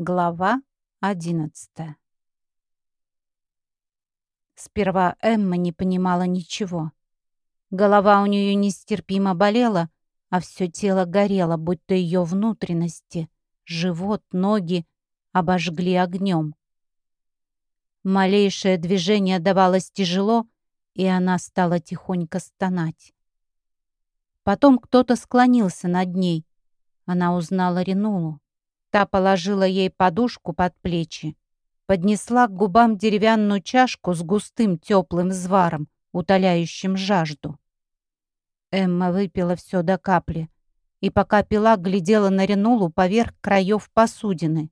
Глава одиннадцатая Сперва Эмма не понимала ничего. Голова у нее нестерпимо болела, а все тело горело, будто ее внутренности, живот, ноги обожгли огнем. Малейшее движение давалось тяжело, и она стала тихонько стонать. Потом кто-то склонился над ней. Она узнала Ренулу. Та положила ей подушку под плечи, поднесла к губам деревянную чашку с густым теплым зваром, утоляющим жажду. Эмма выпила все до капли и пока пила, глядела на Ренулу поверх краев посудины.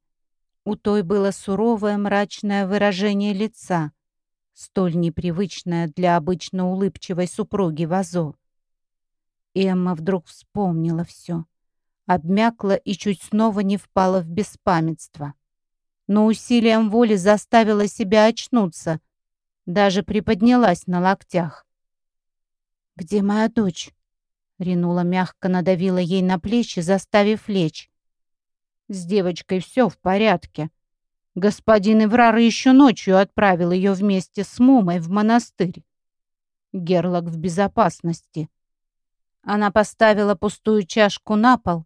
У той было суровое мрачное выражение лица, столь непривычное для обычно улыбчивой супруги Вазо. Эмма вдруг вспомнила все обмякла и чуть снова не впала в беспамятство. Но усилием воли заставила себя очнуться, даже приподнялась на локтях. «Где моя дочь?» Ринула мягко надавила ей на плечи, заставив лечь. «С девочкой все в порядке. Господин Иврар еще ночью отправил ее вместе с Мумой в монастырь. Герлок в безопасности». Она поставила пустую чашку на пол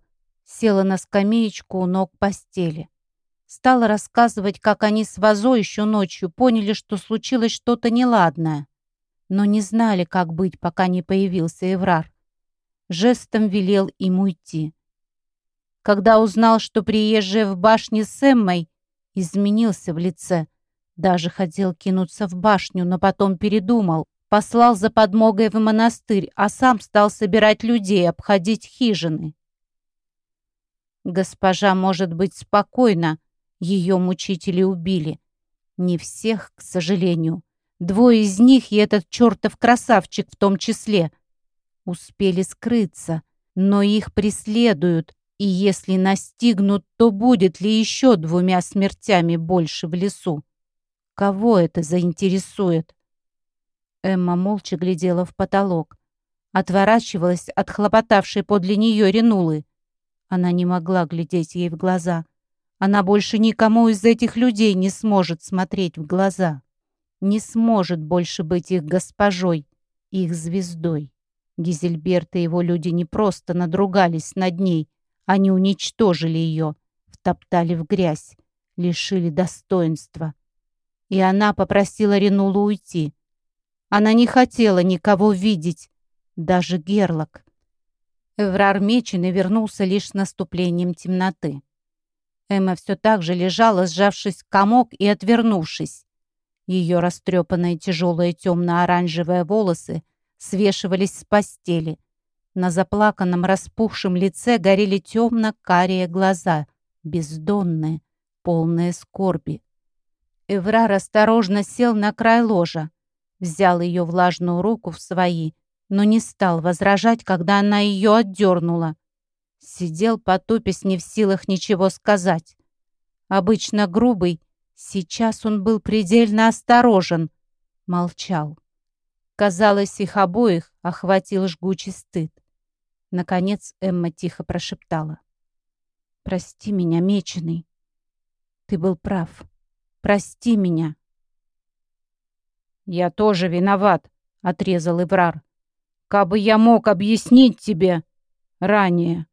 села на скамеечку у ног постели. Стала рассказывать, как они с Вазо еще ночью поняли, что случилось что-то неладное, но не знали, как быть, пока не появился Эврар. Жестом велел им уйти. Когда узнал, что приезжая в башне с Эммой, изменился в лице. Даже хотел кинуться в башню, но потом передумал. Послал за подмогой в монастырь, а сам стал собирать людей, обходить хижины. Госпожа может быть спокойна. Ее мучители убили. Не всех, к сожалению. Двое из них и этот чертов красавчик в том числе. Успели скрыться, но их преследуют, и если настигнут, то будет ли еще двумя смертями больше в лесу? Кого это заинтересует? Эмма молча глядела в потолок. Отворачивалась от хлопотавшей подле нее Ренулы. Она не могла глядеть ей в глаза. Она больше никому из этих людей не сможет смотреть в глаза. Не сможет больше быть их госпожой, их звездой. Гизельберт и его люди не просто надругались над ней, они уничтожили ее, втоптали в грязь, лишили достоинства. И она попросила Ренулу уйти. Она не хотела никого видеть, даже Герлок. Эврар меченый вернулся лишь с наступлением темноты. Эмма все так же лежала, сжавшись в комок и отвернувшись. Ее растрепанные тяжелые темно-оранжевые волосы свешивались с постели. На заплаканном распухшем лице горели темно-карие глаза, бездонные, полные скорби. Эврар осторожно сел на край ложа, взял ее влажную руку в свои но не стал возражать, когда она ее отдернула. Сидел, потупясь, не в силах ничего сказать. Обычно грубый, сейчас он был предельно осторожен. Молчал. Казалось, их обоих охватил жгучий стыд. Наконец Эмма тихо прошептала. «Прости меня, меченый. Ты был прав. Прости меня». «Я тоже виноват», — отрезал Иврар. Кабы я мог объяснить тебе ранее.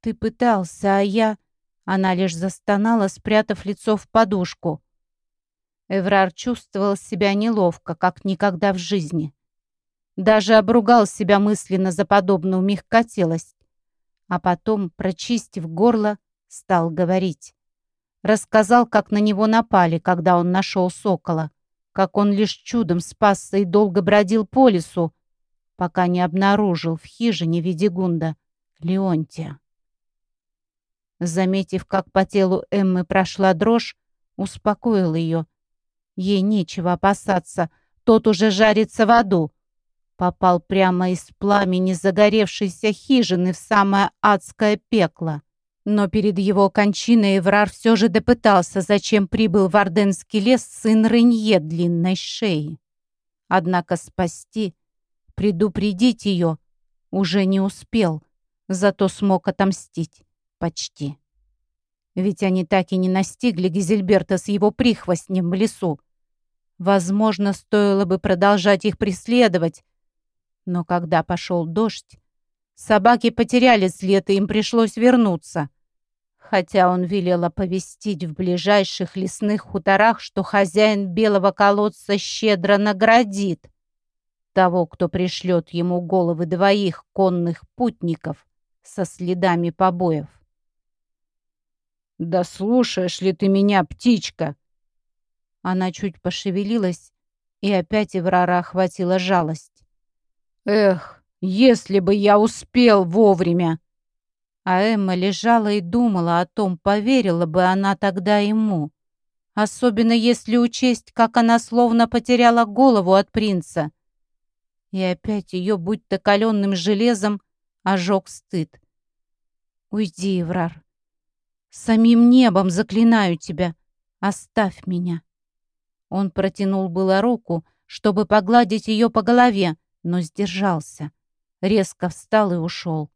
Ты пытался, а я... Она лишь застонала, спрятав лицо в подушку. Эврар чувствовал себя неловко, как никогда в жизни. Даже обругал себя мысленно за подобную мягкотелость. А потом, прочистив горло, стал говорить. Рассказал, как на него напали, когда он нашел сокола, как он лишь чудом спасся и долго бродил по лесу, пока не обнаружил в хижине Видигунда Леонтия. Заметив, как по телу Эммы прошла дрожь, успокоил ее. Ей нечего опасаться, тот уже жарится в аду. Попал прямо из пламени загоревшейся хижины в самое адское пекло. Но перед его кончиной Эврар все же допытался, зачем прибыл в Орденский лес сын Ренье длинной шеи. Однако спасти Предупредить ее уже не успел, зато смог отомстить. Почти. Ведь они так и не настигли Гизельберта с его прихвостнем в лесу. Возможно, стоило бы продолжать их преследовать. Но когда пошел дождь, собаки потеряли след, и им пришлось вернуться. Хотя он велел оповестить в ближайших лесных хуторах, что хозяин белого колодца щедро наградит того, кто пришлет ему головы двоих конных путников со следами побоев. «Да слушаешь ли ты меня, птичка?» Она чуть пошевелилась, и опять Эврара охватила жалость. «Эх, если бы я успел вовремя!» А Эмма лежала и думала о том, поверила бы она тогда ему. Особенно если учесть, как она словно потеряла голову от принца. И опять ее, будь то каленным железом, ожег стыд. «Уйди, Еврар, Самим небом заклинаю тебя, оставь меня. Он протянул было руку, чтобы погладить ее по голове, но сдержался. Резко встал и ушел.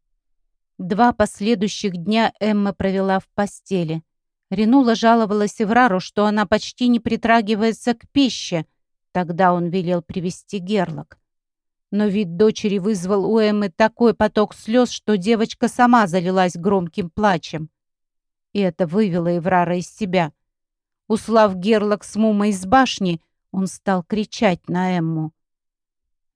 Два последующих дня Эмма провела в постели. Ренула жаловалась Эврару, что она почти не притрагивается к пище. Тогда он велел привести герлок. Но вид дочери вызвал у Эммы такой поток слез, что девочка сама залилась громким плачем и это вывело Эврара из себя. Услав Герлок с Мумой из башни, он стал кричать на Эмму.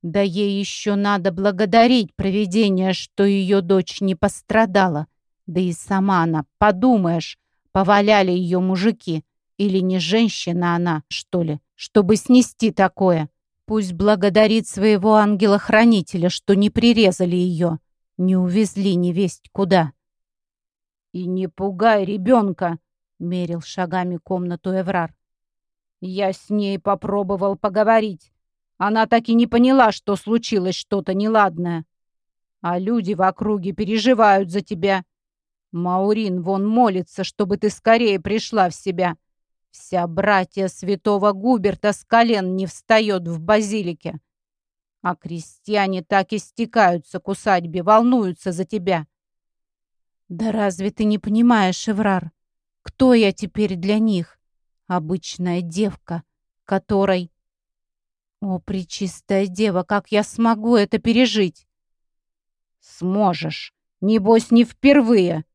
Да ей еще надо благодарить провидение, что ее дочь не пострадала. Да и сама она, подумаешь, поваляли ее мужики. Или не женщина она, что ли, чтобы снести такое. Пусть благодарит своего ангела-хранителя, что не прирезали ее, не увезли невесть куда. «И не пугай ребенка!» — мерил шагами комнату Эврар. «Я с ней попробовал поговорить. Она так и не поняла, что случилось что-то неладное. А люди в округе переживают за тебя. Маурин вон молится, чтобы ты скорее пришла в себя. Вся братья святого Губерта с колен не встает в базилике. А крестьяне так и стекаются к усадьбе, волнуются за тебя. «Да разве ты не понимаешь, Эврар, кто я теперь для них? Обычная девка, которой...» «О, пречистая дева, как я смогу это пережить?» «Сможешь. Небось, не впервые.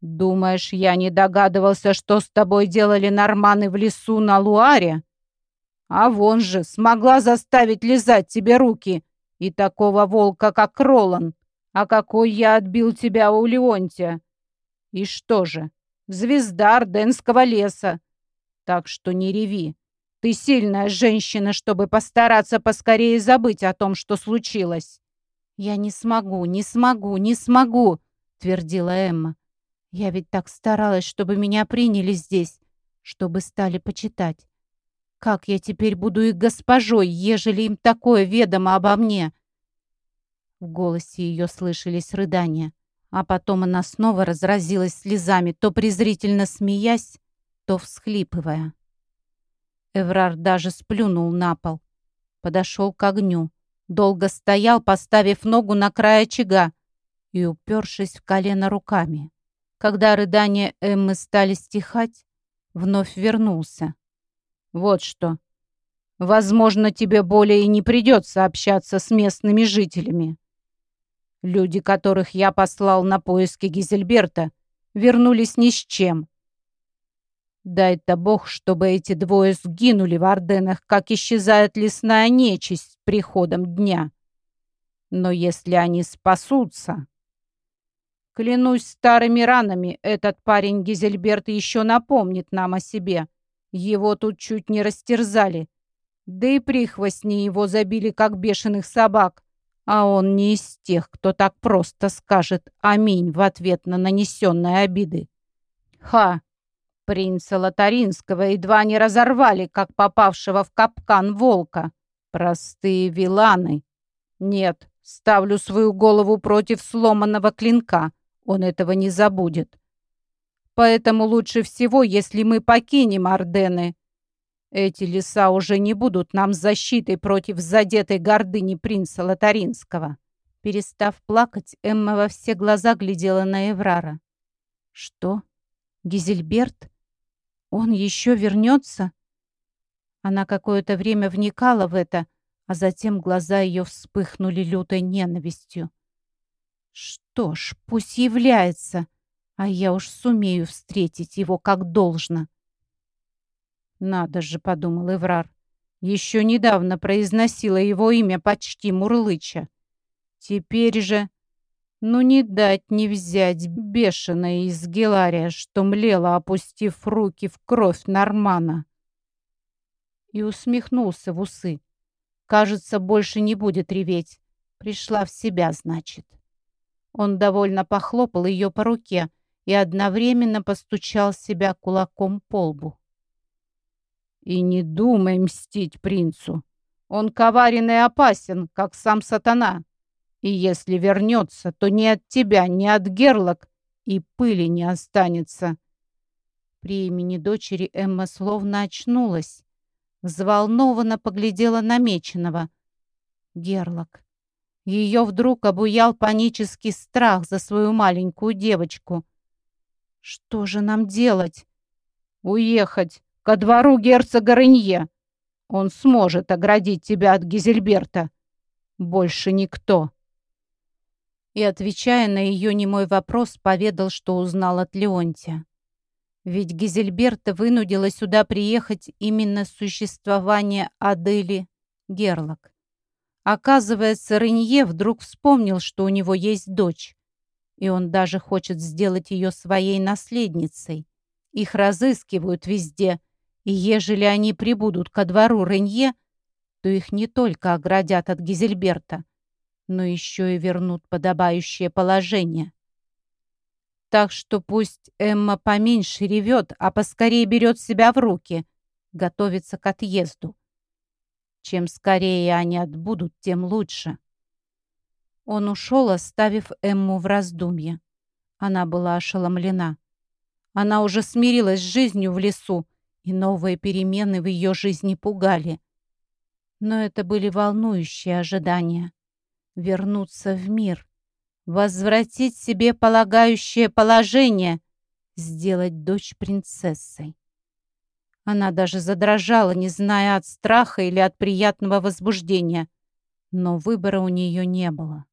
Думаешь, я не догадывался, что с тобой делали норманы в лесу на Луаре? А вон же, смогла заставить лизать тебе руки и такого волка, как Ролан. А какой я отбил тебя у Леонтия? И что же, звезда Орденского леса. Так что не реви. Ты сильная женщина, чтобы постараться поскорее забыть о том, что случилось. Я не смогу, не смогу, не смогу, твердила Эмма. Я ведь так старалась, чтобы меня приняли здесь, чтобы стали почитать. Как я теперь буду их госпожой, ежели им такое ведомо обо мне? В голосе ее слышались рыдания. А потом она снова разразилась слезами, то презрительно смеясь, то всхлипывая. Эврар даже сплюнул на пол. Подошел к огню. Долго стоял, поставив ногу на край очага и упершись в колено руками. Когда рыдания Эммы стали стихать, вновь вернулся. «Вот что. Возможно, тебе более и не придется общаться с местными жителями. Люди, которых я послал на поиски Гизельберта, вернулись ни с чем. Дай-то бог, чтобы эти двое сгинули в Орденах, как исчезает лесная нечисть с приходом дня. Но если они спасутся... Клянусь старыми ранами, этот парень Гизельберт еще напомнит нам о себе. Его тут чуть не растерзали. Да и прихвостни его забили, как бешеных собак. А он не из тех, кто так просто скажет «Аминь» в ответ на нанесенные обиды. Ха! Принца Лотаринского едва не разорвали, как попавшего в капкан волка. Простые виланы. Нет, ставлю свою голову против сломанного клинка. Он этого не забудет. Поэтому лучше всего, если мы покинем Ордены эти леса уже не будут нам защитой против задетой гордыни принца Лотаринского. Перестав плакать, Эмма во все глаза глядела на Эврара. Что? Гизельберт? Он еще вернется? Она какое-то время вникала в это, а затем глаза ее вспыхнули лютой ненавистью. Что ж, пусть является, а я уж сумею встретить его как должно. Надо же, подумал Эврар, еще недавно произносила его имя почти мурлыча. Теперь же... Ну не дать не взять бешеная из Гелария, что млела, опустив руки в кровь Нормана. И усмехнулся в усы. Кажется, больше не будет реветь. Пришла в себя, значит. Он довольно похлопал ее по руке и одновременно постучал себя кулаком по лбу. «И не думай мстить принцу. Он коварен и опасен, как сам сатана. И если вернется, то ни от тебя, ни от герлок и пыли не останется. При имени дочери Эмма словно очнулась. Взволнованно поглядела на Меченого. Герлок. Ее вдруг обуял панический страх за свою маленькую девочку. «Что же нам делать?» «Уехать ко двору герцога Ренье. Он сможет оградить тебя от Гизельберта. Больше никто» и, отвечая на ее немой вопрос, поведал, что узнал от Леонтия. Ведь Гизельберта вынудила сюда приехать именно существование Адели Герлок. Оказывается, Ренье вдруг вспомнил, что у него есть дочь, и он даже хочет сделать ее своей наследницей. Их разыскивают везде, и ежели они прибудут ко двору Ренье, то их не только оградят от Гизельберта, но еще и вернут подобающее положение. Так что пусть Эмма поменьше ревет, а поскорее берет себя в руки, готовится к отъезду. Чем скорее они отбудут, тем лучше. Он ушел, оставив Эмму в раздумье. Она была ошеломлена. Она уже смирилась с жизнью в лесу, и новые перемены в ее жизни пугали. Но это были волнующие ожидания вернуться в мир, возвратить себе полагающее положение, сделать дочь принцессой. Она даже задрожала, не зная от страха или от приятного возбуждения, но выбора у нее не было.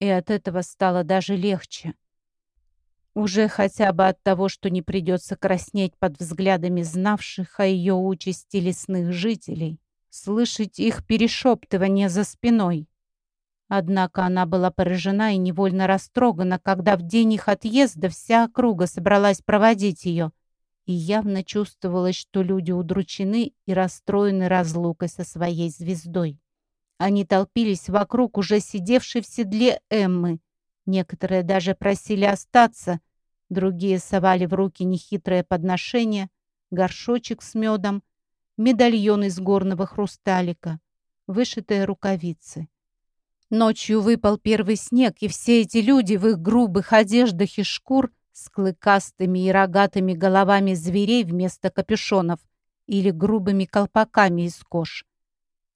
И от этого стало даже легче. Уже хотя бы от того, что не придется краснеть под взглядами знавших о ее участи лесных жителей, слышать их перешептывание за спиной. Однако она была поражена и невольно растрогана, когда в день их отъезда вся округа собралась проводить ее. И явно чувствовалось, что люди удручены и расстроены разлукой со своей звездой. Они толпились вокруг уже сидевшей в седле Эммы. Некоторые даже просили остаться, другие совали в руки нехитрое подношение, горшочек с медом, медальон из горного хрусталика, вышитые рукавицы. Ночью выпал первый снег, и все эти люди в их грубых одеждах и шкур с клыкастыми и рогатыми головами зверей вместо капюшонов или грубыми колпаками из кож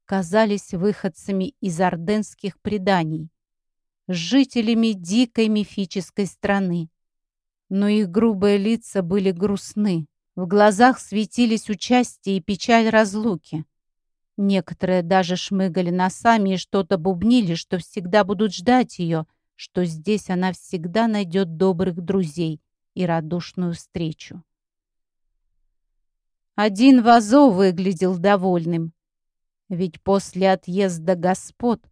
казались выходцами из орденских преданий, жителями дикой мифической страны. Но их грубые лица были грустны, в глазах светились участие и печаль разлуки. Некоторые даже шмыгали носами и что-то бубнили, что всегда будут ждать ее, что здесь она всегда найдет добрых друзей и радушную встречу. Один Вазо выглядел довольным, ведь после отъезда господ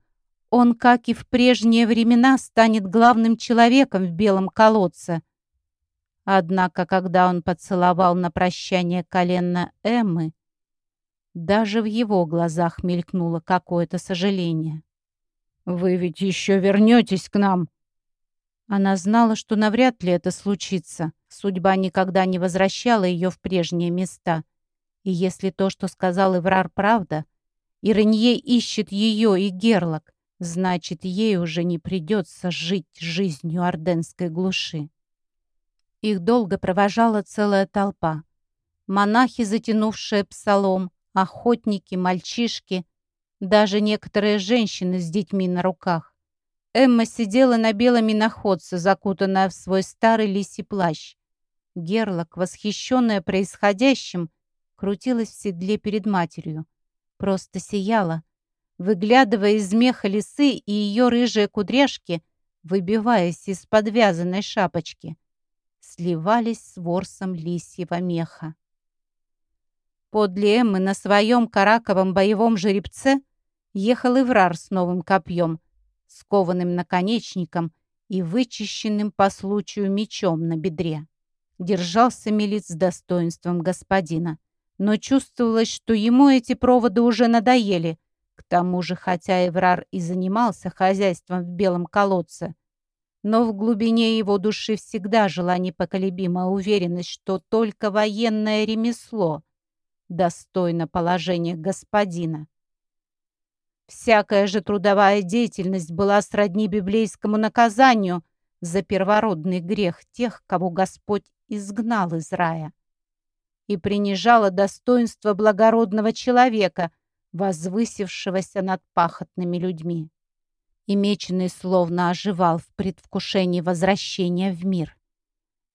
он, как и в прежние времена, станет главным человеком в белом колодце. Однако, когда он поцеловал на прощание колено Эммы, даже в его глазах мелькнуло какое-то сожаление. «Вы ведь еще вернетесь к нам!» Она знала, что навряд ли это случится. Судьба никогда не возвращала ее в прежние места. И если то, что сказал Иврар, правда, и Ренье ищет ее и Герлок, значит, ей уже не придется жить жизнью орденской глуши. Их долго провожала целая толпа. Монахи, затянувшие псалом, охотники, мальчишки, даже некоторые женщины с детьми на руках. Эмма сидела на белом иноходце, закутанная в свой старый лисий плащ. Герлок, восхищенная происходящим, крутилась в седле перед матерью. Просто сияла, выглядывая из меха лисы и ее рыжие кудряшки, выбиваясь из подвязанной шапочки, сливались с ворсом лисьего меха. Подле Эммы на своем караковом боевом жеребце ехал Иврар с новым копьем, скованным наконечником и вычищенным по случаю мечом на бедре. Держался милиц с достоинством господина, но чувствовалось, что ему эти проводы уже надоели. К тому же, хотя Эврар и занимался хозяйством в белом колодце, но в глубине его души всегда жила непоколебимая уверенность, что только военное ремесло достойно положения господина. Всякая же трудовая деятельность была сродни библейскому наказанию за первородный грех тех, кого Господь изгнал из рая, и принижала достоинство благородного человека, возвысившегося над пахотными людьми. И меченый словно оживал в предвкушении возвращения в мир.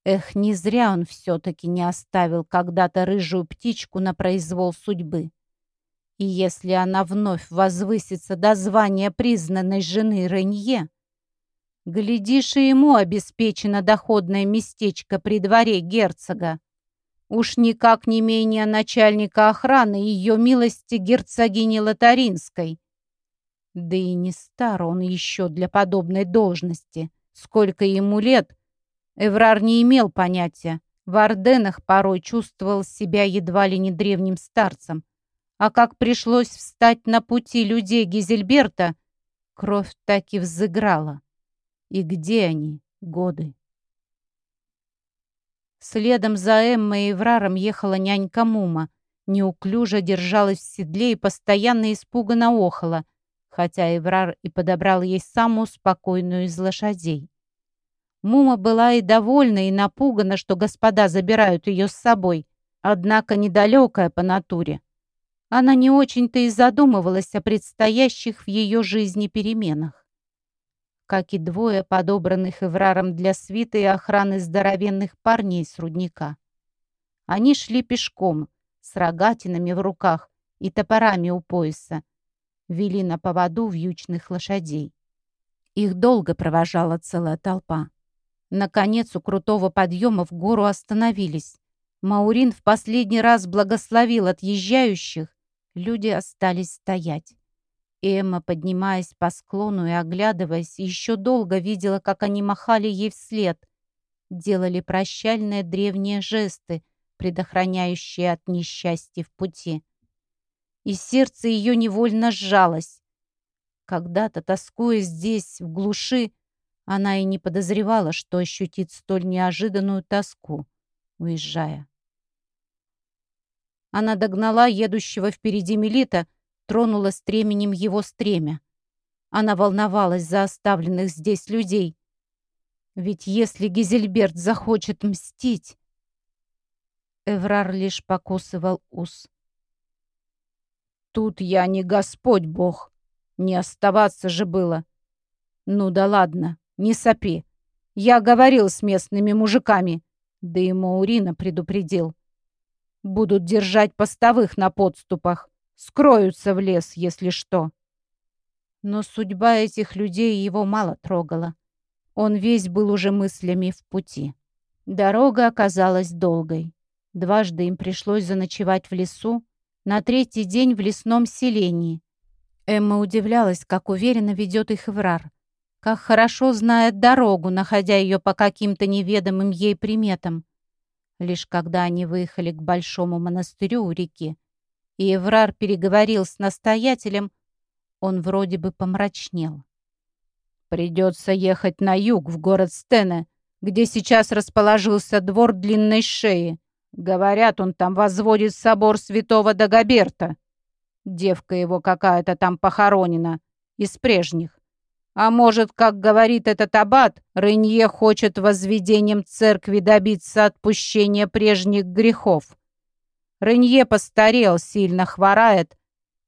Эх, не зря он все-таки не оставил когда-то рыжую птичку на произвол судьбы. И если она вновь возвысится до звания признанной жены Ренье, глядишь, и ему обеспечено доходное местечко при дворе герцога. Уж никак не менее начальника охраны ее милости герцогини Лотаринской. Да и не стар он еще для подобной должности. Сколько ему лет, Эврар не имел понятия. В Орденах порой чувствовал себя едва ли не древним старцем. А как пришлось встать на пути людей Гизельберта, кровь так и взыграла. И где они, годы? Следом за Эммой и Враром ехала нянька Мума. Неуклюже держалась в седле и постоянно испуганно охала, хотя Эврар и подобрал ей самую спокойную из лошадей. Мума была и довольна, и напугана, что господа забирают ее с собой, однако недалекая по натуре. Она не очень-то и задумывалась о предстоящих в ее жизни переменах. Как и двое подобранных Эвраром для свиты и охраны здоровенных парней с рудника. Они шли пешком, с рогатинами в руках и топорами у пояса, вели на поводу вьючных лошадей. Их долго провожала целая толпа. Наконец, у крутого подъема в гору остановились. Маурин в последний раз благословил отъезжающих Люди остались стоять. Эмма, поднимаясь по склону и оглядываясь, еще долго видела, как они махали ей вслед. Делали прощальные древние жесты, предохраняющие от несчастья в пути. И сердце ее невольно сжалось. Когда-то, тоскуя здесь, в глуши, она и не подозревала, что ощутит столь неожиданную тоску, уезжая. Она догнала едущего впереди Мелита, тронула стременем его стремя. Она волновалась за оставленных здесь людей. Ведь если Гизельберт захочет мстить... Эврар лишь покусывал ус. Тут я не Господь Бог. Не оставаться же было. Ну да ладно, не сопи. Я говорил с местными мужиками. Да и Маурина предупредил. Будут держать постовых на подступах. Скроются в лес, если что. Но судьба этих людей его мало трогала. Он весь был уже мыслями в пути. Дорога оказалась долгой. Дважды им пришлось заночевать в лесу, на третий день в лесном селении. Эмма удивлялась, как уверенно ведет их Эврар, как хорошо знает дорогу, находя ее по каким-то неведомым ей приметам. Лишь когда они выехали к большому монастырю у реки, и Еврар переговорил с настоятелем, он вроде бы помрачнел. «Придется ехать на юг, в город Стене, где сейчас расположился двор длинной шеи. Говорят, он там возводит собор святого Дагоберта. Девка его какая-то там похоронена, из прежних. А может, как говорит этот аббат, Ренье хочет возведением церкви добиться отпущения прежних грехов. Ренье постарел, сильно хворает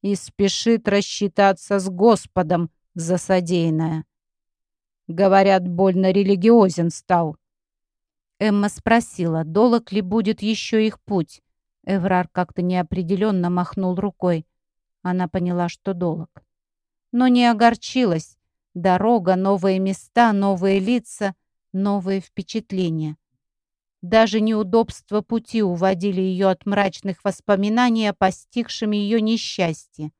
и спешит рассчитаться с Господом за содеянное. Говорят, больно религиозен стал. Эмма спросила, долг ли будет еще их путь. Эврар как-то неопределенно махнул рукой. Она поняла, что долг. Но не огорчилась. Дорога, новые места, новые лица, новые впечатления. Даже неудобства пути уводили ее от мрачных воспоминаний о постигшем ее несчастье.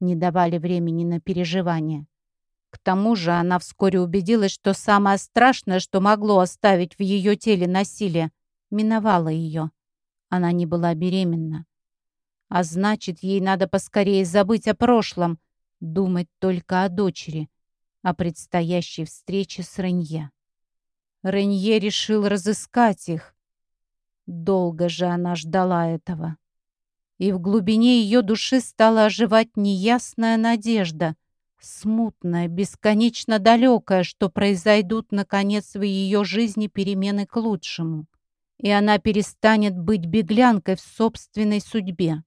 Не давали времени на переживания. К тому же она вскоре убедилась, что самое страшное, что могло оставить в ее теле насилие, миновало ее. Она не была беременна. А значит, ей надо поскорее забыть о прошлом, думать только о дочери, о предстоящей встрече с Ренье. Ренье решил разыскать их. Долго же она ждала этого. И в глубине ее души стала оживать неясная надежда, смутная, бесконечно далекая, что произойдут, наконец, в ее жизни перемены к лучшему, и она перестанет быть беглянкой в собственной судьбе.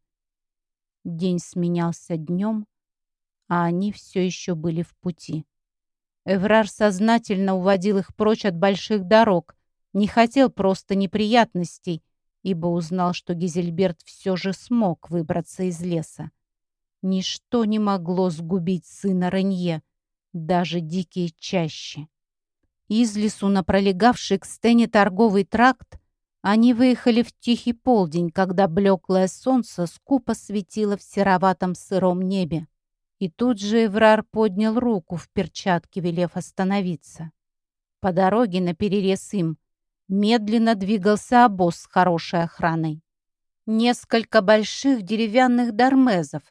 День сменялся днем, а они все еще были в пути. Эврар сознательно уводил их прочь от больших дорог, не хотел просто неприятностей, ибо узнал, что Гизельберт все же смог выбраться из леса. Ничто не могло сгубить сына Ренье, даже дикие чащи. Из лесу на пролегавший к стене торговый тракт они выехали в тихий полдень, когда блеклое солнце скупо светило в сероватом сыром небе. И тут же Эврар поднял руку в перчатке, велев остановиться. По дороге на перерез им медленно двигался обоз с хорошей охраной. Несколько больших деревянных дармезов,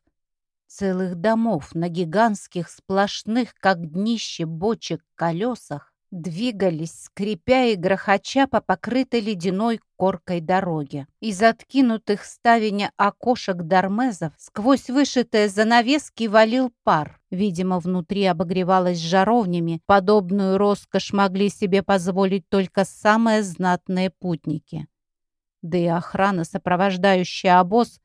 целых домов на гигантских сплошных, как днище бочек, колесах, двигались, скрипя и грохоча по покрытой ледяной коркой дороге. Из откинутых ставеня окошек дармезов сквозь вышитые занавески валил пар. Видимо, внутри обогревалась жаровнями. Подобную роскошь могли себе позволить только самые знатные путники. Да и охрана, сопровождающая обоз,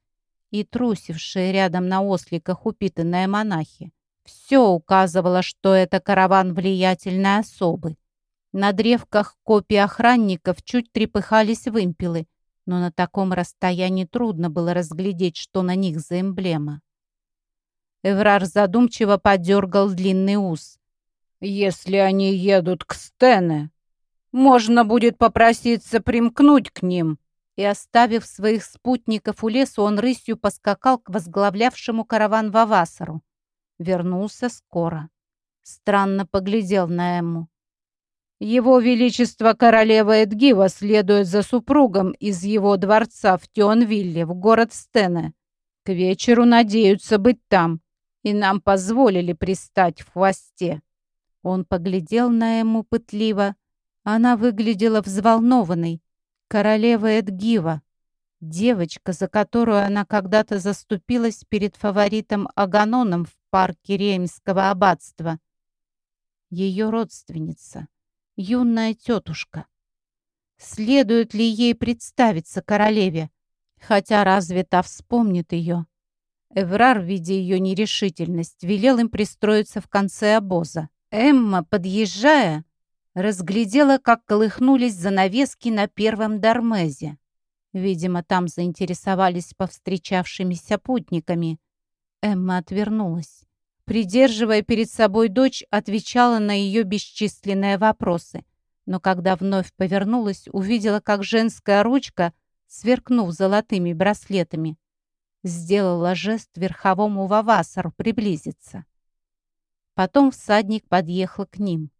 и трусившие рядом на осликах упитанные монахи. Все указывало, что это караван влиятельной особы. На древках копий охранников чуть трепыхались вымпелы, но на таком расстоянии трудно было разглядеть, что на них за эмблема. Эврар задумчиво подергал длинный ус. «Если они едут к Стене, можно будет попроситься примкнуть к ним». И, оставив своих спутников у лесу, он рысью поскакал к возглавлявшему караван Вавасару. Вернулся скоро. Странно поглядел на Эмму. Его Величество королева Эдгива следует за супругом из его дворца в Тионвилле, в город Стене. К вечеру надеются быть там, и нам позволили пристать в хвосте». Он поглядел на ему пытливо. Она выглядела взволнованной. Королева Эдгива. Девочка, за которую она когда-то заступилась перед фаворитом Аганоном в парке Реймского аббатства. Ее родственница, юная тетушка. Следует ли ей представиться королеве? Хотя разве та вспомнит ее? Эврар, видя ее нерешительность, велел им пристроиться в конце обоза. Эмма, подъезжая, разглядела, как колыхнулись занавески на первом дармезе. Видимо, там заинтересовались повстречавшимися путниками. Эмма отвернулась. Придерживая перед собой дочь, отвечала на ее бесчисленные вопросы. Но когда вновь повернулась, увидела, как женская ручка, сверкнув золотыми браслетами, сделала жест верховому Вавасару приблизиться. Потом всадник подъехал к ним.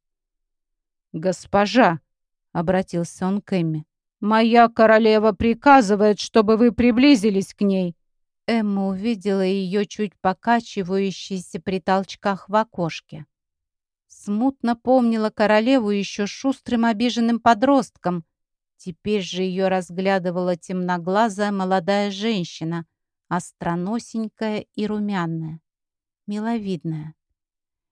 «Госпожа!» — обратился он к Эмме. «Моя королева приказывает, чтобы вы приблизились к ней». Эмма увидела ее чуть покачивающейся при толчках в окошке. Смутно помнила королеву еще шустрым обиженным подростком. Теперь же ее разглядывала темноглазая молодая женщина, остроносенькая и румяная, миловидная.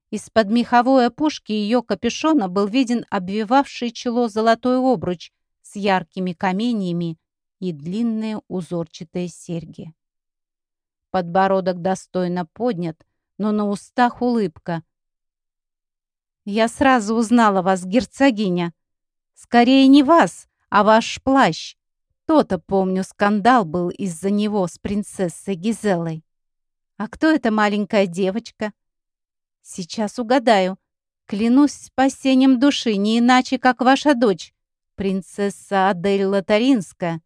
Из-под меховой опушки ее капюшона был виден обвивавший чело золотой обруч с яркими каменьями и длинные узорчатые серьги. Подбородок достойно поднят, но на устах улыбка. «Я сразу узнала вас, герцогиня. Скорее не вас, а ваш плащ. То-то, помню, скандал был из-за него с принцессой Гизелой. А кто эта маленькая девочка? Сейчас угадаю. Клянусь спасением души, не иначе, как ваша дочь, принцесса Адель Лотаринская.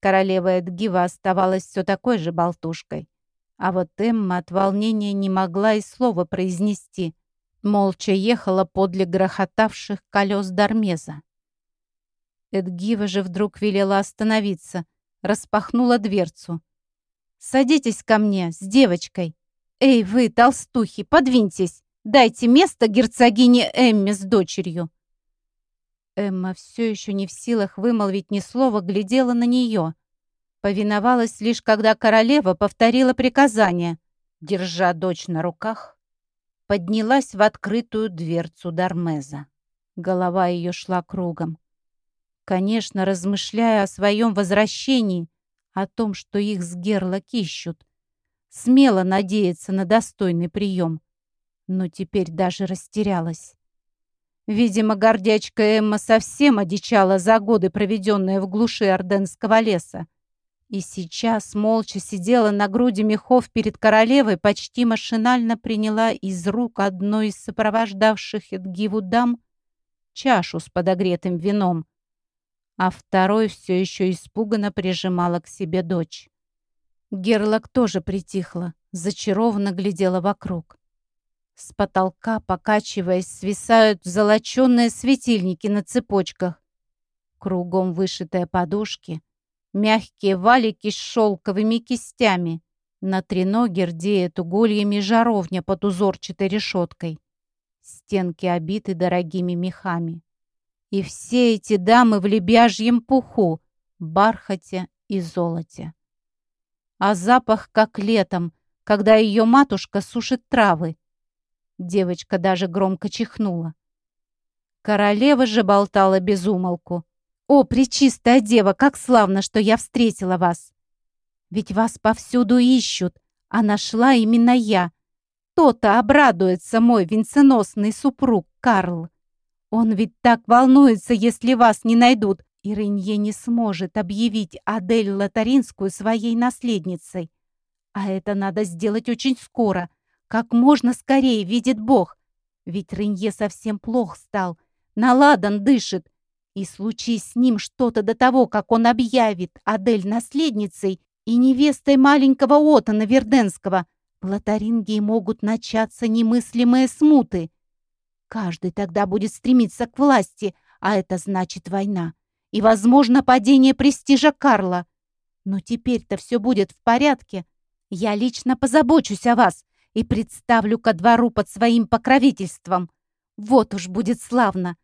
Королева Эдгива оставалась все такой же болтушкой. А вот Эмма от волнения не могла и слова произнести. Молча ехала подле грохотавших колес Дармеза. Эдгива же вдруг велела остановиться, распахнула дверцу. «Садитесь ко мне с девочкой. Эй, вы, толстухи, подвиньтесь, дайте место герцогине Эмме с дочерью». Эмма все еще не в силах вымолвить ни слова, глядела на нее. Повиновалась лишь, когда королева повторила приказание, держа дочь на руках, поднялась в открытую дверцу Дармеза. Голова ее шла кругом. Конечно, размышляя о своем возвращении, о том, что их с Герлок ищут, смело надеяться на достойный прием, но теперь даже растерялась. Видимо, гордячка Эмма совсем одичала за годы, проведенные в глуши Орденского леса. И сейчас молча сидела на груди мехов перед королевой, почти машинально приняла из рук одной из сопровождавших Эдгиву дам чашу с подогретым вином, а второй все еще испуганно прижимала к себе дочь. Герлок тоже притихла, зачарованно глядела вокруг. С потолка, покачиваясь, свисают золоченные светильники на цепочках. Кругом вышитые подушки, мягкие валики с шелковыми кистями. На треноге рдеет угольями жаровня под узорчатой решеткой. Стенки обиты дорогими мехами. И все эти дамы в лебяжьем пуху, бархате и золоте. А запах, как летом, когда ее матушка сушит травы, Девочка даже громко чихнула. Королева же болтала без умолку. «О, пречистая дева, как славно, что я встретила вас! Ведь вас повсюду ищут, а нашла именно я. То-то обрадуется мой венценосный супруг Карл. Он ведь так волнуется, если вас не найдут, и Ренье не сможет объявить Адель Лотаринскую своей наследницей. А это надо сделать очень скоро, как можно скорее видит Бог. Ведь Ренье совсем плох стал, наладан дышит. И случись с ним что-то до того, как он объявит Адель наследницей и невестой маленького Отона Верденского, в Лотарингии могут начаться немыслимые смуты. Каждый тогда будет стремиться к власти, а это значит война. И, возможно, падение престижа Карла. Но теперь-то все будет в порядке. Я лично позабочусь о вас и представлю ко двору под своим покровительством. Вот уж будет славно.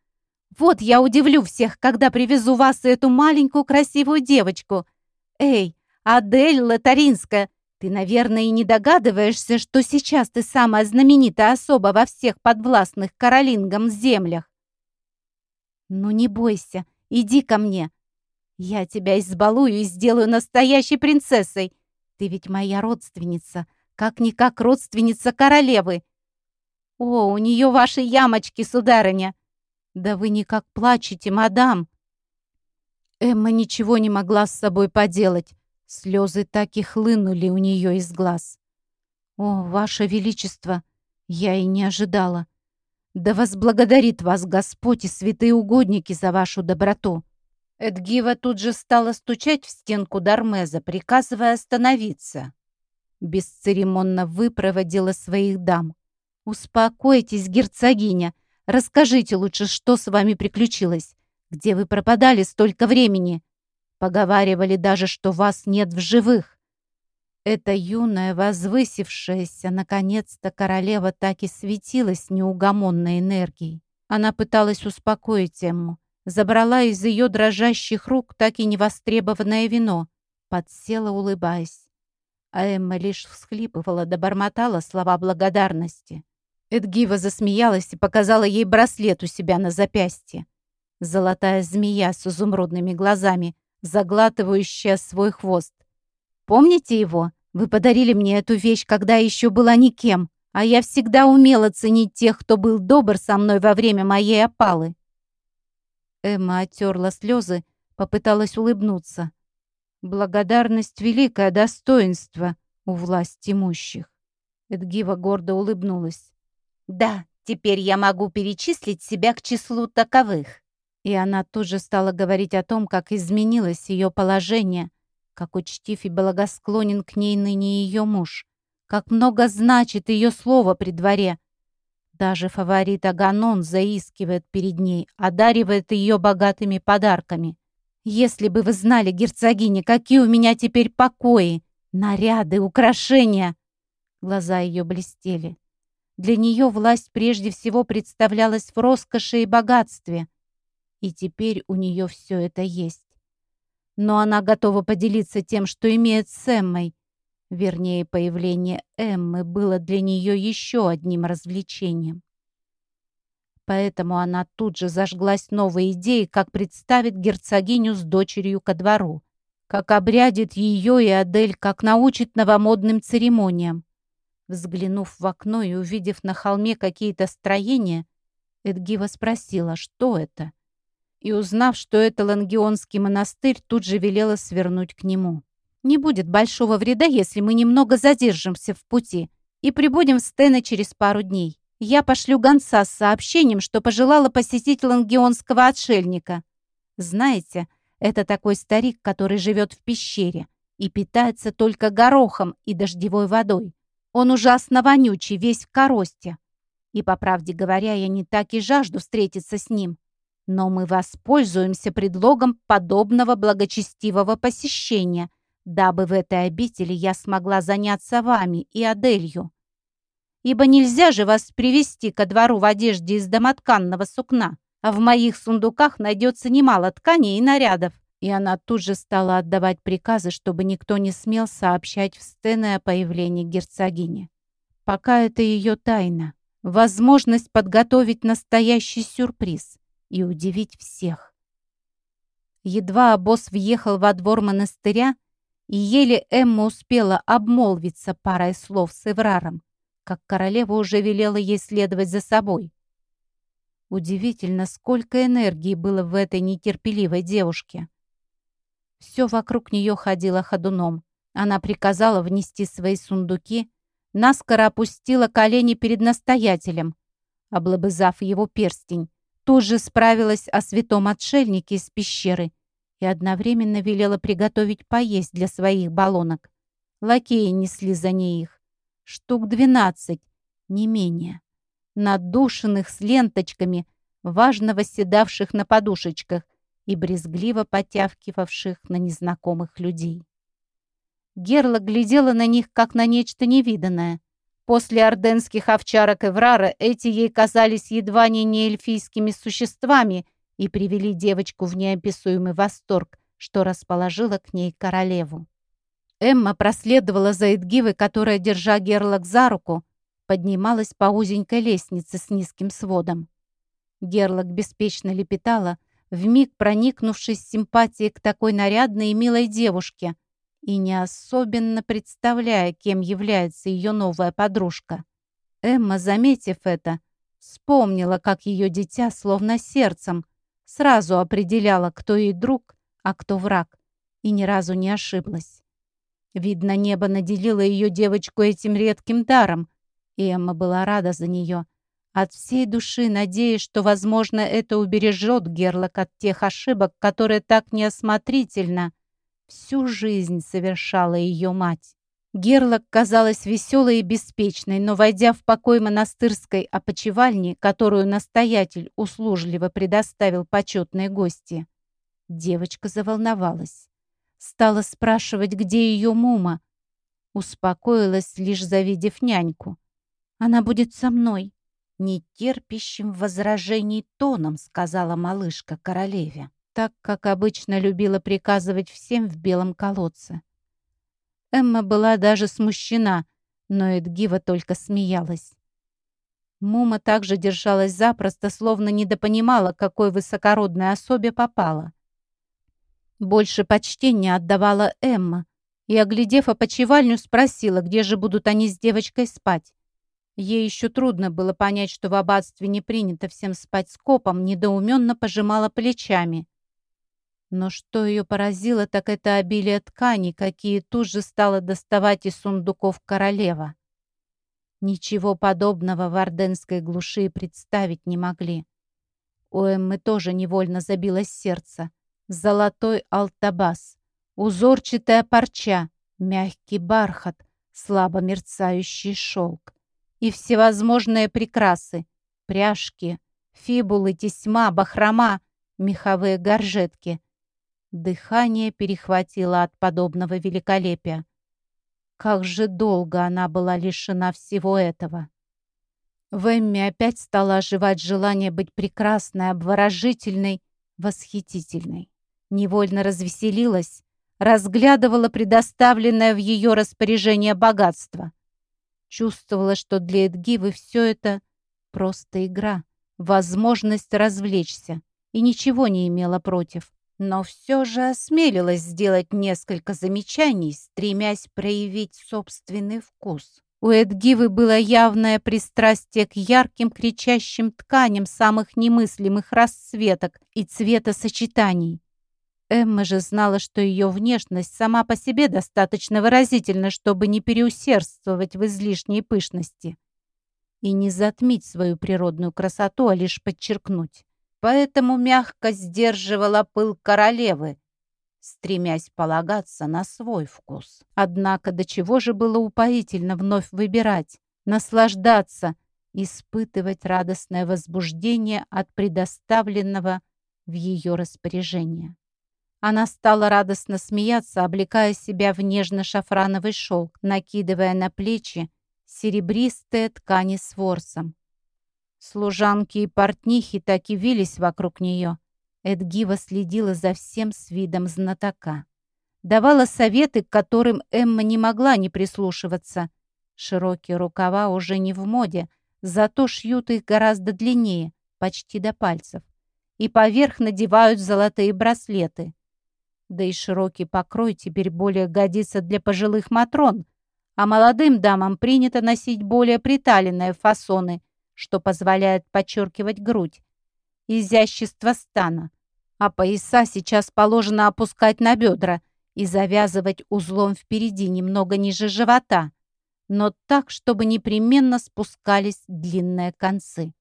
Вот я удивлю всех, когда привезу вас и эту маленькую красивую девочку. Эй, Адель Лотаринская, ты, наверное, и не догадываешься, что сейчас ты самая знаменитая особа во всех подвластных Каролингам землях. Ну не бойся, иди ко мне. Я тебя избалую и сделаю настоящей принцессой. Ты ведь моя родственница, как-никак родственница королевы. О, у нее ваши ямочки, сударыня. Да вы никак плачете, мадам. Эмма ничего не могла с собой поделать. Слезы так и хлынули у нее из глаз. «О, Ваше Величество! Я и не ожидала. Да возблагодарит вас Господь и святые угодники за вашу доброту!» Эдгива тут же стала стучать в стенку Дармеза, приказывая остановиться бесцеремонно выпроводила своих дам. «Успокойтесь, герцогиня. Расскажите лучше, что с вами приключилось. Где вы пропадали столько времени? Поговаривали даже, что вас нет в живых». Эта юная, возвысившаяся, наконец-то королева так и светилась неугомонной энергией. Она пыталась успокоить Эмму, забрала из ее дрожащих рук так и невостребованное вино, подсела, улыбаясь а Эмма лишь всхлипывала да бормотала слова благодарности. Эдгива засмеялась и показала ей браслет у себя на запястье. Золотая змея с изумрудными глазами, заглатывающая свой хвост. «Помните его? Вы подарили мне эту вещь, когда еще была никем, а я всегда умела ценить тех, кто был добр со мной во время моей опалы». Эмма оттерла слезы, Попыталась улыбнуться. Благодарность — великое достоинство у власть имущих. Эдгива гордо улыбнулась. «Да, теперь я могу перечислить себя к числу таковых». И она тут же стала говорить о том, как изменилось ее положение, как учтив и благосклонен к ней ныне ее муж, как много значит ее слово при дворе. Даже фаворит Аганон заискивает перед ней, одаривает ее богатыми подарками. Если бы вы знали, герцогиня, какие у меня теперь покои, наряды, украшения!» Глаза ее блестели. Для нее власть прежде всего представлялась в роскоши и богатстве. И теперь у нее все это есть. Но она готова поделиться тем, что имеет с Эммой. Вернее, появление Эммы было для нее еще одним развлечением. Поэтому она тут же зажглась новой идеей, как представит герцогиню с дочерью ко двору, как обрядит ее и Адель, как научит новомодным церемониям. Взглянув в окно и увидев на холме какие-то строения, Эдгива спросила, что это, и, узнав, что это Лангионский монастырь, тут же велела свернуть к нему. «Не будет большого вреда, если мы немного задержимся в пути и прибудем в Стена через пару дней. Я пошлю гонца с сообщением, что пожелала посетить лангионского отшельника. Знаете, это такой старик, который живет в пещере и питается только горохом и дождевой водой. Он ужасно вонючий, весь в коросте. И, по правде говоря, я не так и жажду встретиться с ним. Но мы воспользуемся предлогом подобного благочестивого посещения, дабы в этой обители я смогла заняться вами и Аделью ибо нельзя же вас привести ко двору в одежде из домотканного сукна, а в моих сундуках найдется немало тканей и нарядов». И она тут же стала отдавать приказы, чтобы никто не смел сообщать в Стене о появлении герцогини. Пока это ее тайна, возможность подготовить настоящий сюрприз и удивить всех. Едва обоз въехал во двор монастыря, и еле Эмма успела обмолвиться парой слов с Эвраром, как королева уже велела ей следовать за собой. Удивительно, сколько энергии было в этой нетерпеливой девушке. Все вокруг нее ходило ходуном. Она приказала внести свои сундуки, наскоро опустила колени перед настоятелем, облобызав его перстень, тут же справилась о святом отшельнике из пещеры и одновременно велела приготовить поесть для своих баллонок. Лакеи несли за ней их. Штук двенадцать, не менее, надушенных с ленточками, важно восседавших на подушечках и брезгливо потявкивавших на незнакомых людей. Герла глядела на них, как на нечто невиданное. После орденских овчарок Эврара эти ей казались едва не неэльфийскими существами и привели девочку в неописуемый восторг, что расположила к ней королеву. Эмма проследовала за Эдгивой, которая, держа Герлок за руку, поднималась по узенькой лестнице с низким сводом. Герлок беспечно лепетала, вмиг проникнувшись симпатией к такой нарядной и милой девушке и не особенно представляя, кем является ее новая подружка. Эмма, заметив это, вспомнила, как ее дитя, словно сердцем, сразу определяла, кто ей друг, а кто враг, и ни разу не ошиблась. Видно, небо наделило ее девочку этим редким даром, и Эмма была рада за нее. От всей души надеясь, что, возможно, это убережет Герлок от тех ошибок, которые так неосмотрительно всю жизнь совершала ее мать. Герлок казалась веселой и беспечной, но, войдя в покой монастырской опочивальни, которую настоятель услужливо предоставил почетной гости, девочка заволновалась. Стала спрашивать, где ее мума. Успокоилась, лишь завидев няньку. «Она будет со мной», — нетерпящим возражений тоном сказала малышка королеве, так, как обычно любила приказывать всем в белом колодце. Эмма была даже смущена, но Эдгива только смеялась. Мума также держалась запросто, словно недопонимала, какой высокородной особе попала. Больше почтения отдавала Эмма и, оглядев опочивальню, спросила, где же будут они с девочкой спать. Ей еще трудно было понять, что в аббатстве не принято всем спать скопом, недоуменно пожимала плечами. Но что ее поразило, так это обилие тканей, какие тут же стала доставать из сундуков королева. Ничего подобного в Орденской глуши представить не могли. У Эммы тоже невольно забилось сердце. Золотой алтабас, узорчатая парча, мягкий бархат, слабо мерцающий шелк и всевозможные прекрасы, пряжки, фибулы, тесьма, бахрома, меховые горжетки — Дыхание перехватило от подобного великолепия. Как же долго она была лишена всего этого. В Эмме опять стало оживать желание быть прекрасной, обворожительной, восхитительной. Невольно развеселилась, разглядывала предоставленное в ее распоряжение богатство. Чувствовала, что для Эдгивы все это просто игра, возможность развлечься, и ничего не имела против но все же осмелилась сделать несколько замечаний, стремясь проявить собственный вкус. У Эдгивы было явное пристрастие к ярким кричащим тканям самых немыслимых расцветок и цветосочетаний. Эмма же знала, что ее внешность сама по себе достаточно выразительна, чтобы не переусердствовать в излишней пышности и не затмить свою природную красоту, а лишь подчеркнуть поэтому мягко сдерживала пыл королевы, стремясь полагаться на свой вкус. Однако до чего же было упоительно вновь выбирать, наслаждаться, испытывать радостное возбуждение от предоставленного в ее распоряжение. Она стала радостно смеяться, облекая себя в нежно-шафрановый шелк, накидывая на плечи серебристые ткани с ворсом. Служанки и портнихи так и вились вокруг нее. Эдгива следила за всем с видом знатока. Давала советы, к которым Эмма не могла не прислушиваться. Широкие рукава уже не в моде, зато шьют их гораздо длиннее, почти до пальцев. И поверх надевают золотые браслеты. Да и широкий покрой теперь более годится для пожилых матрон, а молодым дамам принято носить более приталенные фасоны – что позволяет подчеркивать грудь, изящество стана, а пояса сейчас положено опускать на бедра и завязывать узлом впереди, немного ниже живота, но так, чтобы непременно спускались длинные концы.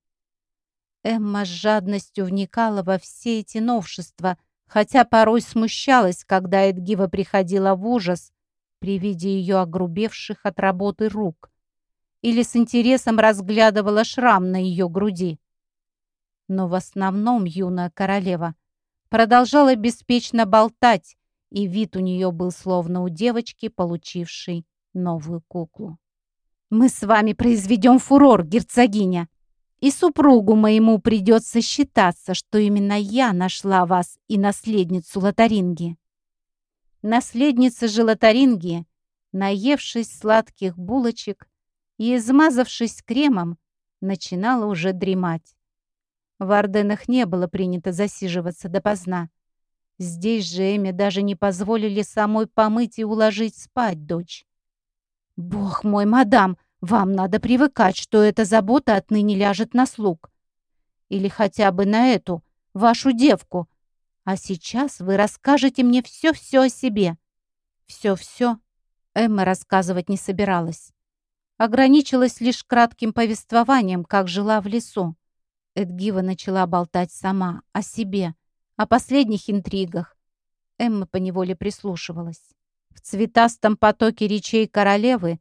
Эмма с жадностью вникала во все эти новшества, хотя порой смущалась, когда Эдгива приходила в ужас при виде ее огрубевших от работы рук или с интересом разглядывала шрам на ее груди. Но в основном юная королева продолжала беспечно болтать, и вид у нее был словно у девочки, получившей новую куклу. «Мы с вами произведем фурор, герцогиня, и супругу моему придется считаться, что именно я нашла вас и наследницу Лотаринги». Наследница же Лотаринги, наевшись сладких булочек, и, измазавшись кремом, начинала уже дремать. В Орденах не было принято засиживаться допоздна. Здесь же Эми даже не позволили самой помыть и уложить спать дочь. «Бог мой, мадам, вам надо привыкать, что эта забота отныне ляжет на слуг. Или хотя бы на эту, вашу девку. А сейчас вы расскажете мне все-все о себе». Все-все Эмма рассказывать не собиралась ограничилась лишь кратким повествованием, как жила в лесу. Эдгива начала болтать сама, о себе, о последних интригах. Эмма поневоле прислушивалась. В цветастом потоке речей королевы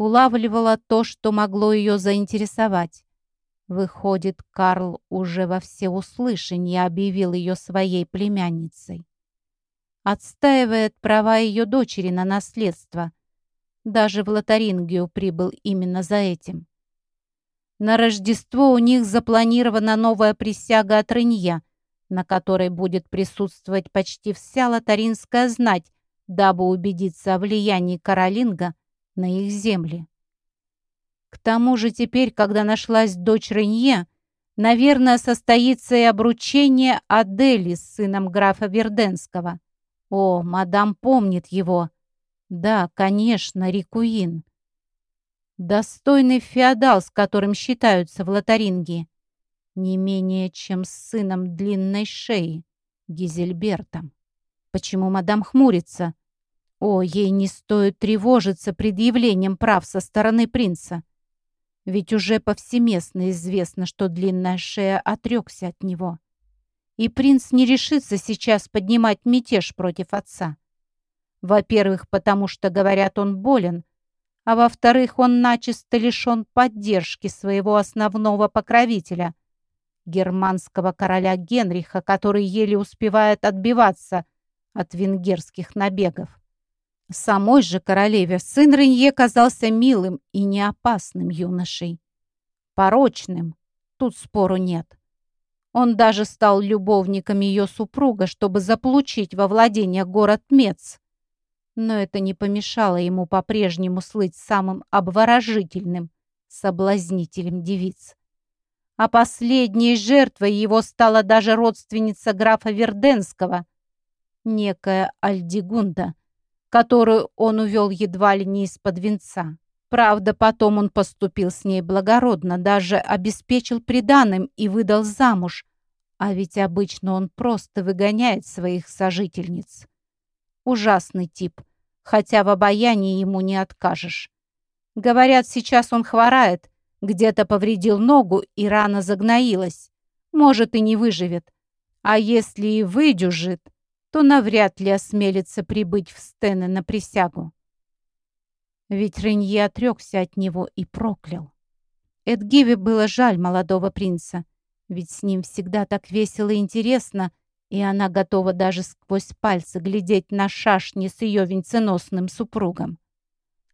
улавливала то, что могло ее заинтересовать. Выходит, Карл уже во всеуслышание объявил ее своей племянницей. Отстаивает права ее дочери на наследство, даже в Лотарингию прибыл именно за этим. На Рождество у них запланирована новая присяга от Рынья, на которой будет присутствовать почти вся лотаринская знать, дабы убедиться о влиянии Каролинга на их земли. К тому же теперь, когда нашлась дочь Рынье, наверное, состоится и обручение Адели с сыном графа Верденского. О, мадам помнит его. Да, конечно, Рикуин. Достойный феодал, с которым считаются в Лотаринге. Не менее, чем с сыном длинной шеи, Гизельбертом. Почему мадам хмурится? О, ей не стоит тревожиться предъявлением прав со стороны принца. Ведь уже повсеместно известно, что длинная шея отрекся от него. И принц не решится сейчас поднимать мятеж против отца. Во-первых, потому что, говорят, он болен, а во-вторых, он начисто лишен поддержки своего основного покровителя, германского короля Генриха, который еле успевает отбиваться от венгерских набегов. Самой же королеве сын Ренье казался милым и неопасным юношей. Порочным, тут спору нет. Он даже стал любовником ее супруга, чтобы заполучить во владение город Мец. Но это не помешало ему по-прежнему слыть самым обворожительным соблазнителем девиц. А последней жертвой его стала даже родственница графа Верденского, некая Альдигунда, которую он увел едва ли не из-под венца. Правда, потом он поступил с ней благородно, даже обеспечил приданым и выдал замуж. А ведь обычно он просто выгоняет своих сожительниц. Ужасный тип, хотя в обаянии ему не откажешь. Говорят, сейчас он хворает, где-то повредил ногу и рана загноилась. Может, и не выживет. А если и выдюжит, то навряд ли осмелится прибыть в Стены на присягу. Ведь Ренье отрекся от него и проклял. Эдгиве было жаль молодого принца, ведь с ним всегда так весело и интересно, и она готова даже сквозь пальцы глядеть на шашни с ее венценосным супругом.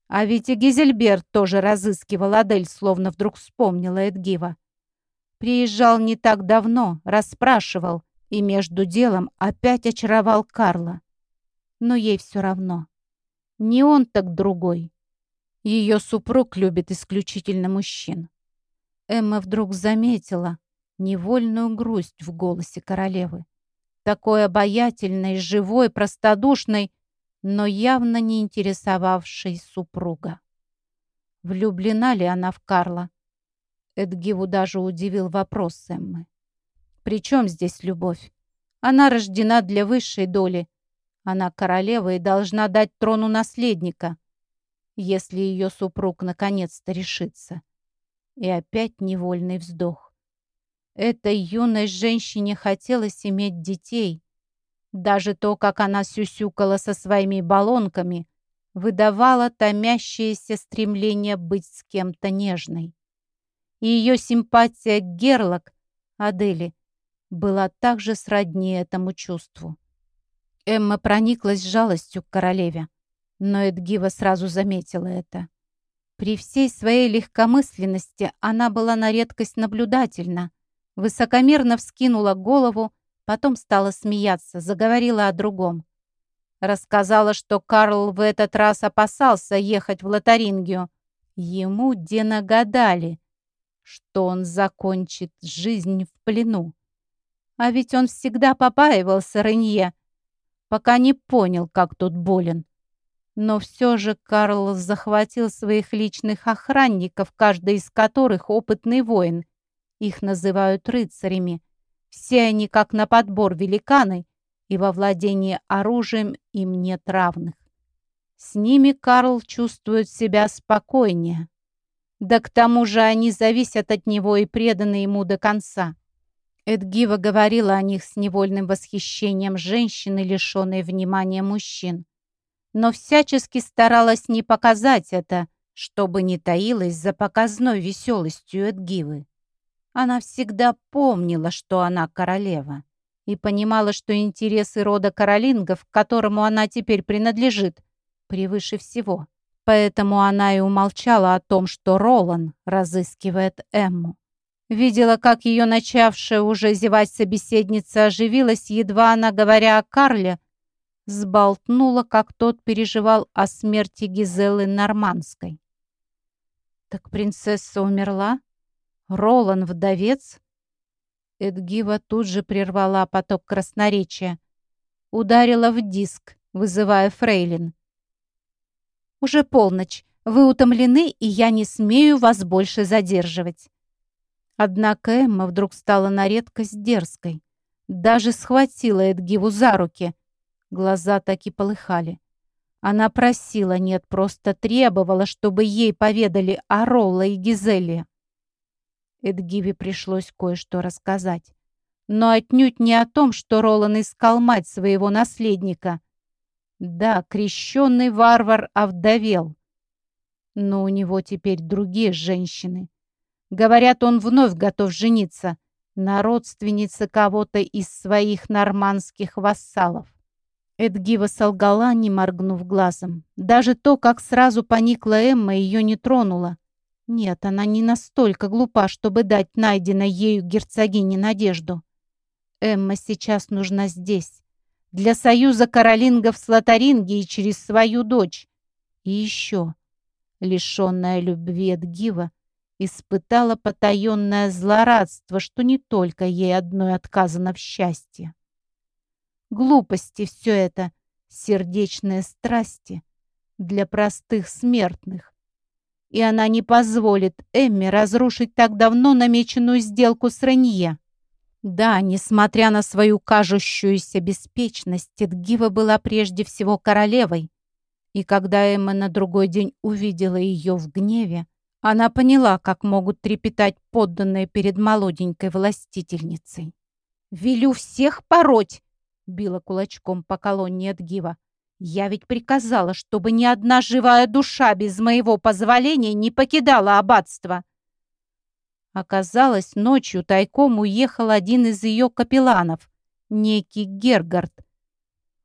А ведь и Гизельберт тоже разыскивал Адель, словно вдруг вспомнила Эдгива. Приезжал не так давно, расспрашивал, и между делом опять очаровал Карла. Но ей все равно. Не он, так другой. Ее супруг любит исключительно мужчин. Эмма вдруг заметила невольную грусть в голосе королевы. Такой обаятельной, живой, простодушной, но явно не интересовавшей супруга. Влюблена ли она в Карла? Эдгиву даже удивил вопрос Эммы. При чем здесь любовь? Она рождена для высшей доли. Она королева и должна дать трону наследника, если ее супруг наконец-то решится. И опять невольный вздох. Этой юной женщине хотелось иметь детей. Даже то, как она сюсюкала со своими баллонками, выдавало томящееся стремление быть с кем-то нежной. И ее симпатия к Герлок, Адели, была также сродни этому чувству. Эмма прониклась жалостью к королеве, но Эдгива сразу заметила это. При всей своей легкомысленности она была на редкость наблюдательна, высокомерно вскинула голову, потом стала смеяться, заговорила о другом. Рассказала, что Карл в этот раз опасался ехать в Лотарингию. Ему де нагадали, что он закончит жизнь в плену. А ведь он всегда побаивался Ренье, пока не понял, как тот болен. Но все же Карл захватил своих личных охранников, каждый из которых опытный воин. Их называют рыцарями. Все они как на подбор великаны, и во владении оружием им нет равных. С ними Карл чувствует себя спокойнее. Да к тому же они зависят от него и преданы ему до конца. Эдгива говорила о них с невольным восхищением женщины, лишенной внимания мужчин. Но всячески старалась не показать это, чтобы не таилась за показной веселостью Эдгивы. Она всегда помнила, что она королева, и понимала, что интересы рода Каролингов, к которому она теперь принадлежит, превыше всего. Поэтому она и умолчала о том, что Ролан разыскивает Эмму. Видела, как ее начавшая уже зевать собеседница оживилась, едва она, говоря о Карле, сболтнула, как тот переживал о смерти Гизелы Нормандской. «Так принцесса умерла? Ролан вдовец?» Эдгива тут же прервала поток красноречия. Ударила в диск, вызывая фрейлин. «Уже полночь. Вы утомлены, и я не смею вас больше задерживать. Однако Эмма вдруг стала на редкость дерзкой. Даже схватила Эдгиву за руки. Глаза так и полыхали. Она просила, нет, просто требовала, чтобы ей поведали о Ролла и Гизеле. Эдгиве пришлось кое-что рассказать. Но отнюдь не о том, что Ролан искал мать своего наследника. Да, крещенный варвар овдовел. Но у него теперь другие женщины. Говорят, он вновь готов жениться на родственнице кого-то из своих нормандских вассалов. Эдгива солгала, не моргнув глазом. Даже то, как сразу поникла Эмма, ее не тронуло. Нет, она не настолько глупа, чтобы дать найденной ею герцогине надежду. Эмма сейчас нужна здесь. Для союза каролингов с Лотарингией через свою дочь. И еще, лишенная любви Эдгива, испытала потаенное злорадство, что не только ей одной отказано в счастье. Глупости все это, сердечные страсти для простых смертных. И она не позволит Эмме разрушить так давно намеченную сделку с Ренье. Да, несмотря на свою кажущуюся беспечность, Эдгива была прежде всего королевой. И когда Эмма на другой день увидела ее в гневе, она поняла, как могут трепетать подданные перед молоденькой властительницей. «Велю всех пороть!» била кулачком по колонне Эдгива. «Я ведь приказала, чтобы ни одна живая душа без моего позволения не покидала аббатство!» Оказалось, ночью тайком уехал один из ее капелланов, некий Гергард.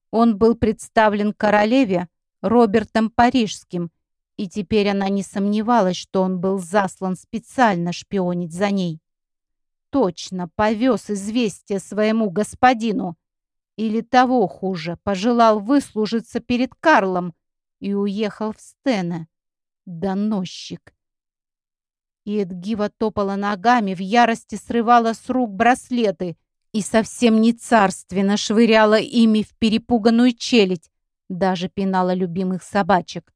Он был представлен королеве Робертом Парижским, и теперь она не сомневалась, что он был заслан специально шпионить за ней. Точно повез известие своему господину, или того хуже, пожелал выслужиться перед Карлом и уехал в Стене. Доносчик. И Эдгива топала ногами, в ярости срывала с рук браслеты и совсем не царственно швыряла ими в перепуганную челядь, даже пинала любимых собачек.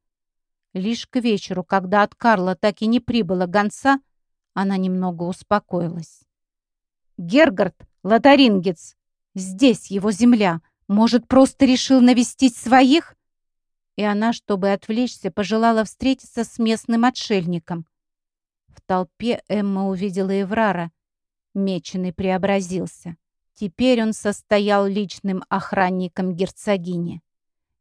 Лишь к вечеру, когда от Карла так и не прибыла гонца, она немного успокоилась. «Гергард, лотарингец, Здесь его земля. Может, просто решил навестить своих? И она, чтобы отвлечься, пожелала встретиться с местным отшельником. В толпе Эмма увидела Еврара. Меченый преобразился. Теперь он состоял личным охранником герцогини.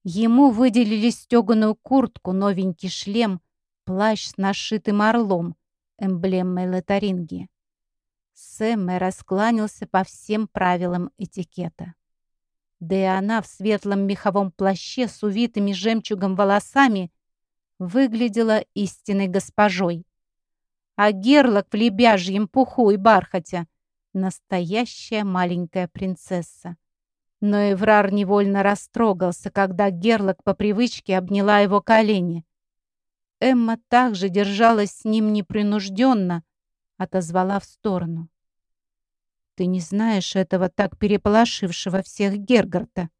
Ему выделили стеганую куртку, новенький шлем, плащ с нашитым орлом, эмблемой Лотарингии. Сэмме раскланялся по всем правилам этикета. Да и она в светлом меховом плаще с увитыми жемчугом волосами выглядела истинной госпожой. А Герлок в лебяжьем пуху и бархате — настоящая маленькая принцесса. Но Эврар невольно растрогался, когда Герлок по привычке обняла его колени. Эмма также держалась с ним непринужденно, отозвала в сторону. «Ты не знаешь этого так переполошившего всех Гергарта?»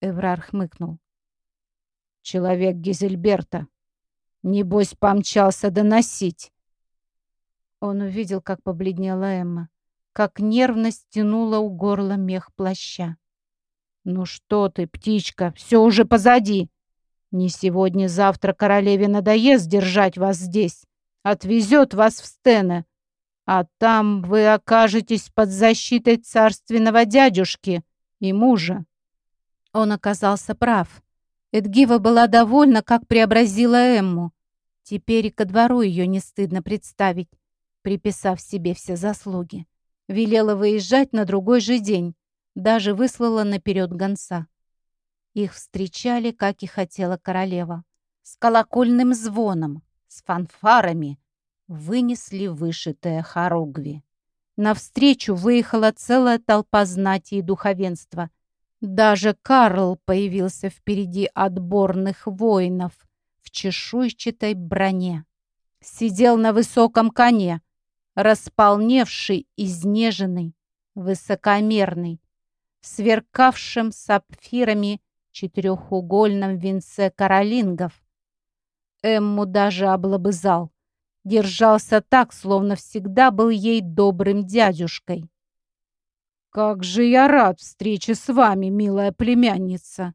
Эврар хмыкнул. «Человек Гизельберта. Небось, помчался доносить». Он увидел, как побледнела Эмма, как нервно стянула у горла мех плаща. «Ну что ты, птичка, все уже позади. Не сегодня-завтра королеве надоест держать вас здесь отвезет вас в Стене, а там вы окажетесь под защитой царственного дядюшки и мужа». Он оказался прав. Эдгива была довольна, как преобразила Эмму. Теперь и ко двору ее не стыдно представить, приписав себе все заслуги. Велела выезжать на другой же день, даже выслала наперед гонца. Их встречали, как и хотела королева, с колокольным звоном, с фанфарами вынесли вышитое хоругви. Навстречу выехала целая толпа знати и духовенства. Даже Карл появился впереди отборных воинов в чешуйчатой броне. Сидел на высоком коне, располневший, изнеженный, высокомерный, сверкавшим сапфирами четырехугольном венце каролингов, Эмму даже облобызал. Держался так, словно всегда был ей добрым дядюшкой. Как же я рад встрече с вами, милая племянница!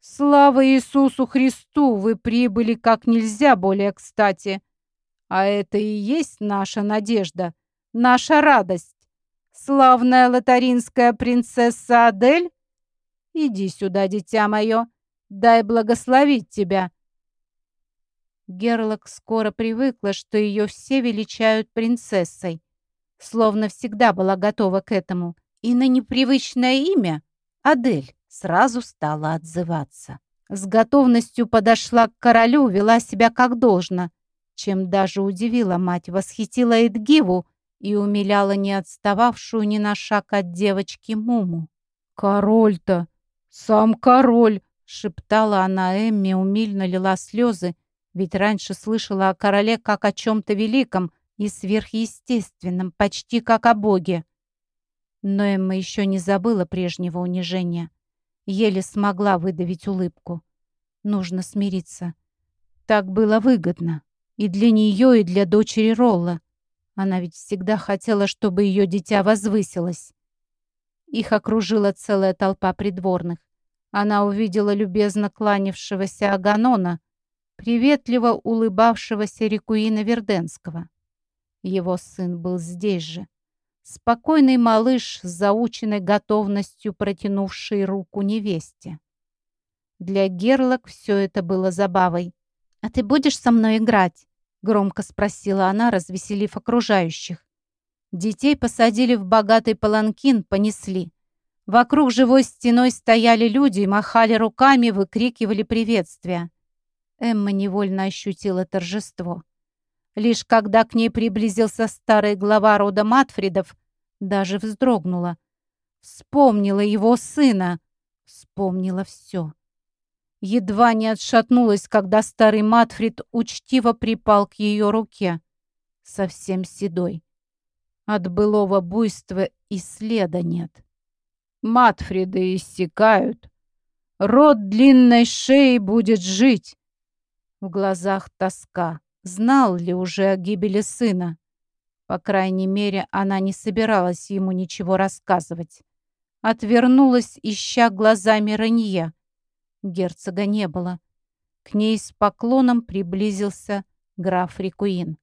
Слава Иисусу Христу! Вы прибыли как нельзя более кстати. А это и есть наша надежда, наша радость. Славная лотаринская принцесса Адель? Иди сюда, дитя мое, дай благословить тебя. Герлок скоро привыкла, что ее все величают принцессой, словно всегда была готова к этому, и на непривычное имя Адель сразу стала отзываться. С готовностью подошла к королю, вела себя как должно, чем даже удивила мать, восхитила Эдгиву и умиляла не отстававшую ни на шаг от девочки Муму. «Король-то! Сам король!» — шептала она Эмме, умильно лила слезы, ведь раньше слышала о короле как о чем-то великом и сверхъестественном, почти как о боге. Но Эмма еще не забыла прежнего унижения. Еле смогла выдавить улыбку. Нужно смириться. Так было выгодно. И для нее, и для дочери Ролла. Она ведь всегда хотела, чтобы ее дитя возвысилось. Их окружила целая толпа придворных. Она увидела любезно кланявшегося Аганона, приветливо улыбавшегося Рекуина Верденского. Его сын был здесь же. Спокойный малыш с заученной готовностью протянувший руку невесте. Для Герлок все это было забавой. «А ты будешь со мной играть?» — громко спросила она, развеселив окружающих. Детей посадили в богатый паланкин, понесли. Вокруг живой стеной стояли люди, махали руками, выкрикивали приветствия. Эмма невольно ощутила торжество. Лишь когда к ней приблизился старый глава рода Матфридов, даже вздрогнула. Вспомнила его сына. Вспомнила все. Едва не отшатнулась, когда старый Матфрид учтиво припал к ее руке. Совсем седой. От былого буйства и следа нет. Матфриды иссякают. Род длинной шеи будет жить. В глазах тоска. Знал ли уже о гибели сына? По крайней мере, она не собиралась ему ничего рассказывать. Отвернулась, ища глазами Ранье. Герцога не было. К ней с поклоном приблизился граф Рикуин.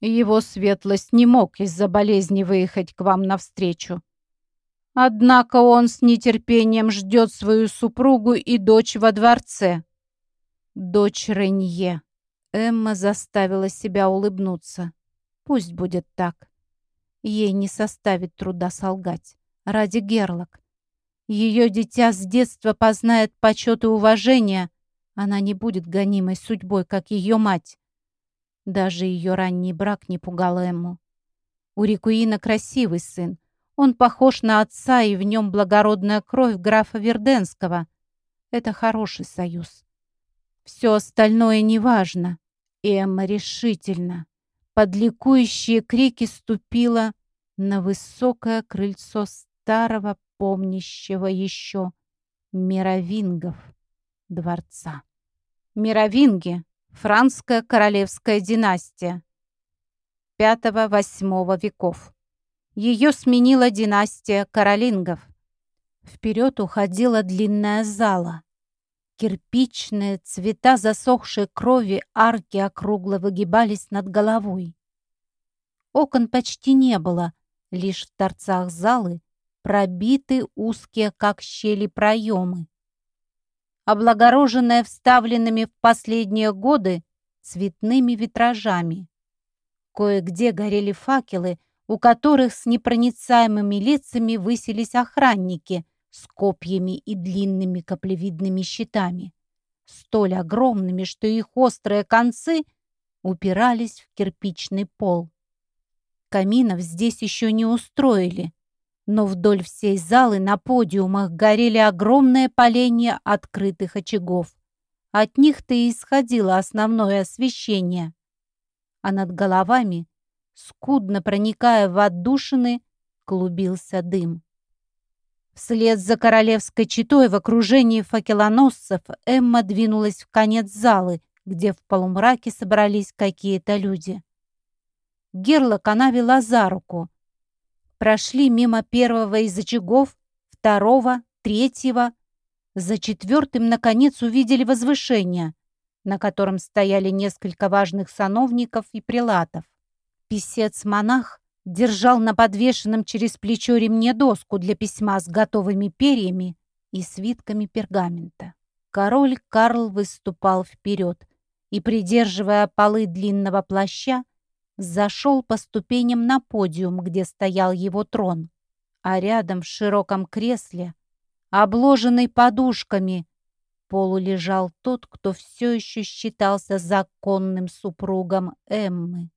Его светлость не мог из-за болезни выехать к вам навстречу. Однако он с нетерпением ждет свою супругу и дочь во дворце дочь Ренье. Эмма заставила себя улыбнуться. Пусть будет так. Ей не составит труда солгать. Ради Герлок. Ее дитя с детства познает почет и уважение. Она не будет гонимой судьбой, как ее мать. Даже ее ранний брак не пугал Эмму. У Рикуина красивый сын. Он похож на отца, и в нем благородная кровь графа Верденского. Это хороший союз. Все остальное неважно. Эмма решительно, под ликующие крики ступила на высокое крыльцо старого, помнящего еще мировингов дворца. Мировинги — франская королевская династия V-VIII веков. Ее сменила династия каролингов. Вперед уходила длинная зала, Кирпичные цвета засохшей крови арки округло выгибались над головой. Окон почти не было, лишь в торцах залы пробиты узкие, как щели, проемы. Облагороженная вставленными в последние годы цветными витражами. Кое-где горели факелы, у которых с непроницаемыми лицами высились охранники — с копьями и длинными каплевидными щитами, столь огромными, что их острые концы упирались в кирпичный пол. Каминов здесь еще не устроили, но вдоль всей залы на подиумах горели огромные поленья открытых очагов. От них-то и исходило основное освещение. А над головами, скудно проникая в отдушины, клубился дым. Вслед за королевской четой в окружении факелоносцев Эмма двинулась в конец залы, где в полумраке собрались какие-то люди. Герлок она вела за руку. Прошли мимо первого из очагов, второго, третьего. За четвертым, наконец, увидели возвышение, на котором стояли несколько важных сановников и прилатов. Писец-монах держал на подвешенном через плечо ремне доску для письма с готовыми перьями и свитками пергамента. Король Карл выступал вперед и, придерживая полы длинного плаща, зашел по ступеням на подиум, где стоял его трон, а рядом в широком кресле, обложенный подушками, полулежал тот, кто все еще считался законным супругом Эммы.